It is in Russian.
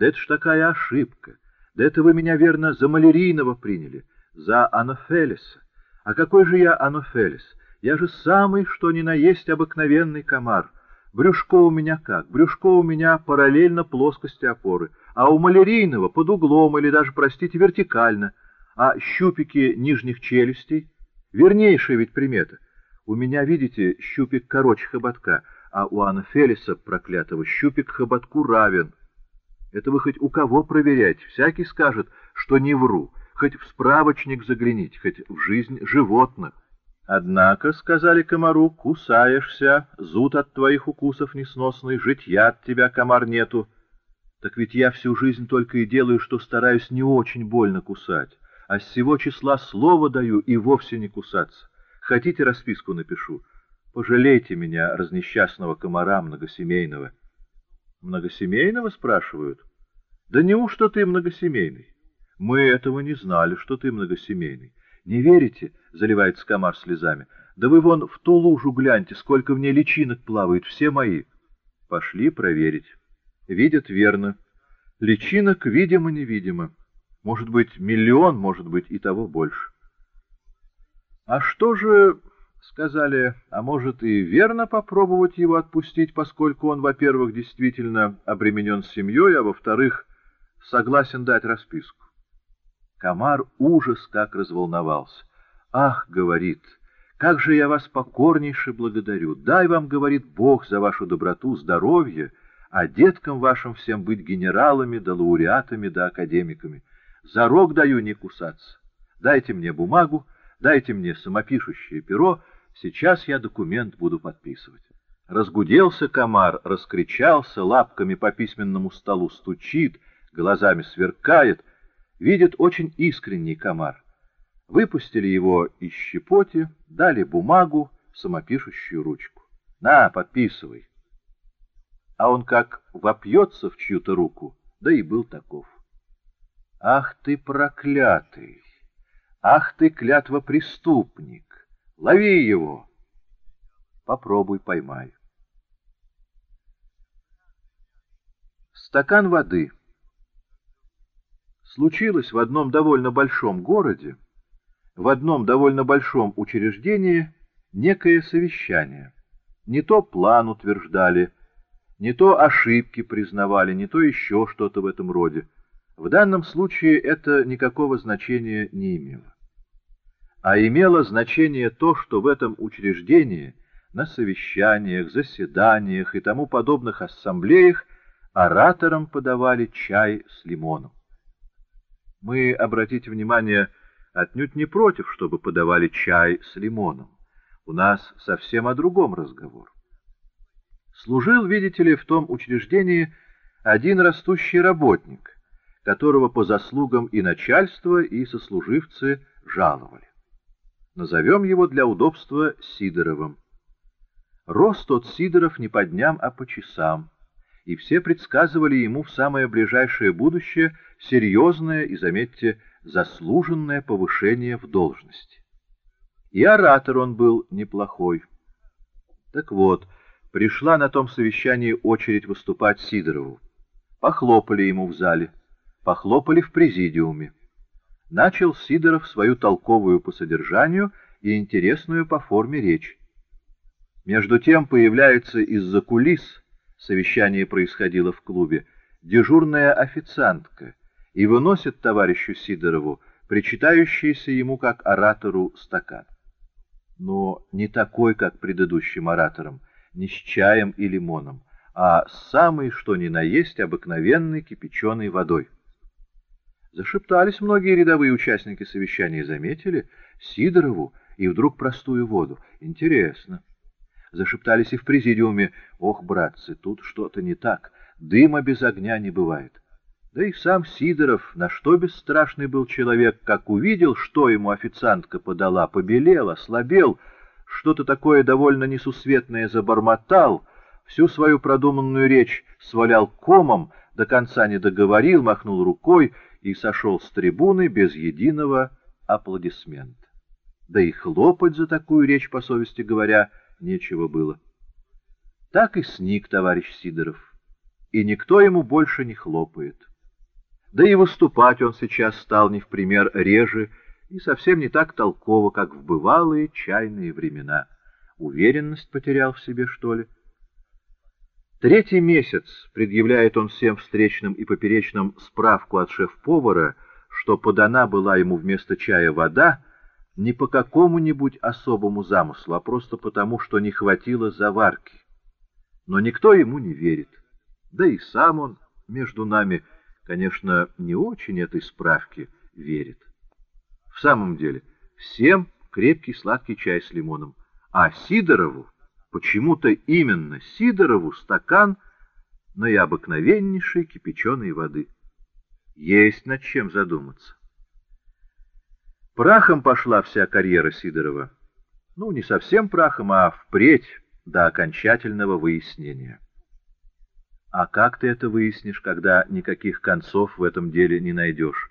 Да это ж такая ошибка. Да это вы меня, верно, за Малерийного приняли, за Анофелиса. А какой же я Анофелис? Я же самый, что ни на есть, обыкновенный комар. Брюшко у меня как? Брюшко у меня параллельно плоскости опоры, а у малярийного под углом или даже, простите, вертикально. А щупики нижних челюстей? Вернейшая ведь примета. У меня, видите, щупик короче хоботка, а у Анофелиса, проклятого, щупик хоботку равен. Это вы хоть у кого проверять, всякий скажет, что не вру, хоть в справочник загляните, хоть в жизнь животных. Однако, — сказали комару, — кусаешься, зуд от твоих укусов несносный, житья от тебя, комар, нету. Так ведь я всю жизнь только и делаю, что стараюсь не очень больно кусать, а с сего числа слово даю и вовсе не кусаться. Хотите, расписку напишу? Пожалейте меня, разнесчастного комара многосемейного. Многосемейного, спрашивают? Да неужто ты многосемейный? Мы этого не знали, что ты многосемейный. Не верите? — заливается комар слезами. Да вы вон в ту лужу гляньте, сколько в ней личинок плавает, все мои. Пошли проверить. Видят верно. Личинок видимо-невидимо. Может быть, миллион, может быть, и того больше. А что же, сказали, а может и верно попробовать его отпустить, поскольку он, во-первых, действительно обременен семьей, а во-вторых, согласен дать расписку. Комар ужас как разволновался. «Ах, — говорит, — как же я вас покорнейше благодарю! Дай вам, — говорит Бог, — за вашу доброту, здоровье, а деткам вашим всем быть генералами, да лауреатами, да академиками. За рог даю не кусаться. Дайте мне бумагу, дайте мне самопишущее перо, сейчас я документ буду подписывать». Разгуделся комар, раскричался, лапками по письменному столу стучит, глазами сверкает — видит очень искренний комар. Выпустили его из щепоти, дали бумагу, самопишущую ручку. На, подписывай. А он как вопьется в чью-то руку, да и был таков. Ах ты проклятый! Ах ты, клятва преступник! Лови его! Попробуй поймай. Стакан воды — случилось в одном довольно большом городе, в одном довольно большом учреждении некое совещание. Не то план утверждали, не то ошибки признавали, не то еще что-то в этом роде. В данном случае это никакого значения не имело. А имело значение то, что в этом учреждении, на совещаниях, заседаниях и тому подобных ассамблеях ораторам подавали чай с лимоном. Мы, обратите внимание, отнюдь не против, чтобы подавали чай с лимоном. У нас совсем о другом разговор. Служил, видите ли, в том учреждении один растущий работник, которого по заслугам и начальство, и сослуживцы жаловали. Назовем его для удобства Сидоровым. Рос тот Сидоров не по дням, а по часам и все предсказывали ему в самое ближайшее будущее серьезное и, заметьте, заслуженное повышение в должности. И оратор он был неплохой. Так вот, пришла на том совещании очередь выступать Сидорову. Похлопали ему в зале, похлопали в президиуме. Начал Сидоров свою толковую по содержанию и интересную по форме речь. Между тем появляется из-за кулис совещание происходило в клубе, дежурная официантка и выносит товарищу Сидорову причитающийся ему как оратору стакан. Но не такой, как предыдущим ораторам, не с чаем и лимоном, а самый, что ни на есть, обыкновенной кипяченой водой. Зашептались многие рядовые участники совещания, заметили Сидорову и вдруг простую воду. Интересно. Зашептались и в президиуме. Ох, братцы, тут что-то не так. Дыма без огня не бывает. Да и сам Сидоров, на что бесстрашный был человек, как увидел, что ему официантка подала, побелел, ослабел, что-то такое довольно несусветное забормотал, всю свою продуманную речь свалял комом, до конца не договорил, махнул рукой и сошел с трибуны без единого аплодисмента. Да и хлопать за такую речь, по совести говоря, нечего было. Так и сник товарищ Сидоров. и никто ему больше не хлопает. Да и выступать он сейчас стал не в пример реже и совсем не так толково, как в бывалые чайные времена. Уверенность потерял в себе, что ли? Третий месяц предъявляет он всем встречным и поперечным справку от шеф-повара, что подана была ему вместо чая вода, не по какому-нибудь особому замыслу, а просто потому, что не хватило заварки. Но никто ему не верит. Да и сам он, между нами, конечно, не очень этой справке верит. В самом деле, всем крепкий сладкий чай с лимоном, а Сидорову, почему-то именно Сидорову, стакан наиобыкновеннейшей кипяченой воды. Есть над чем задуматься. Прахом пошла вся карьера Сидорова. Ну, не совсем прахом, а впредь до окончательного выяснения. А как ты это выяснишь, когда никаких концов в этом деле не найдешь?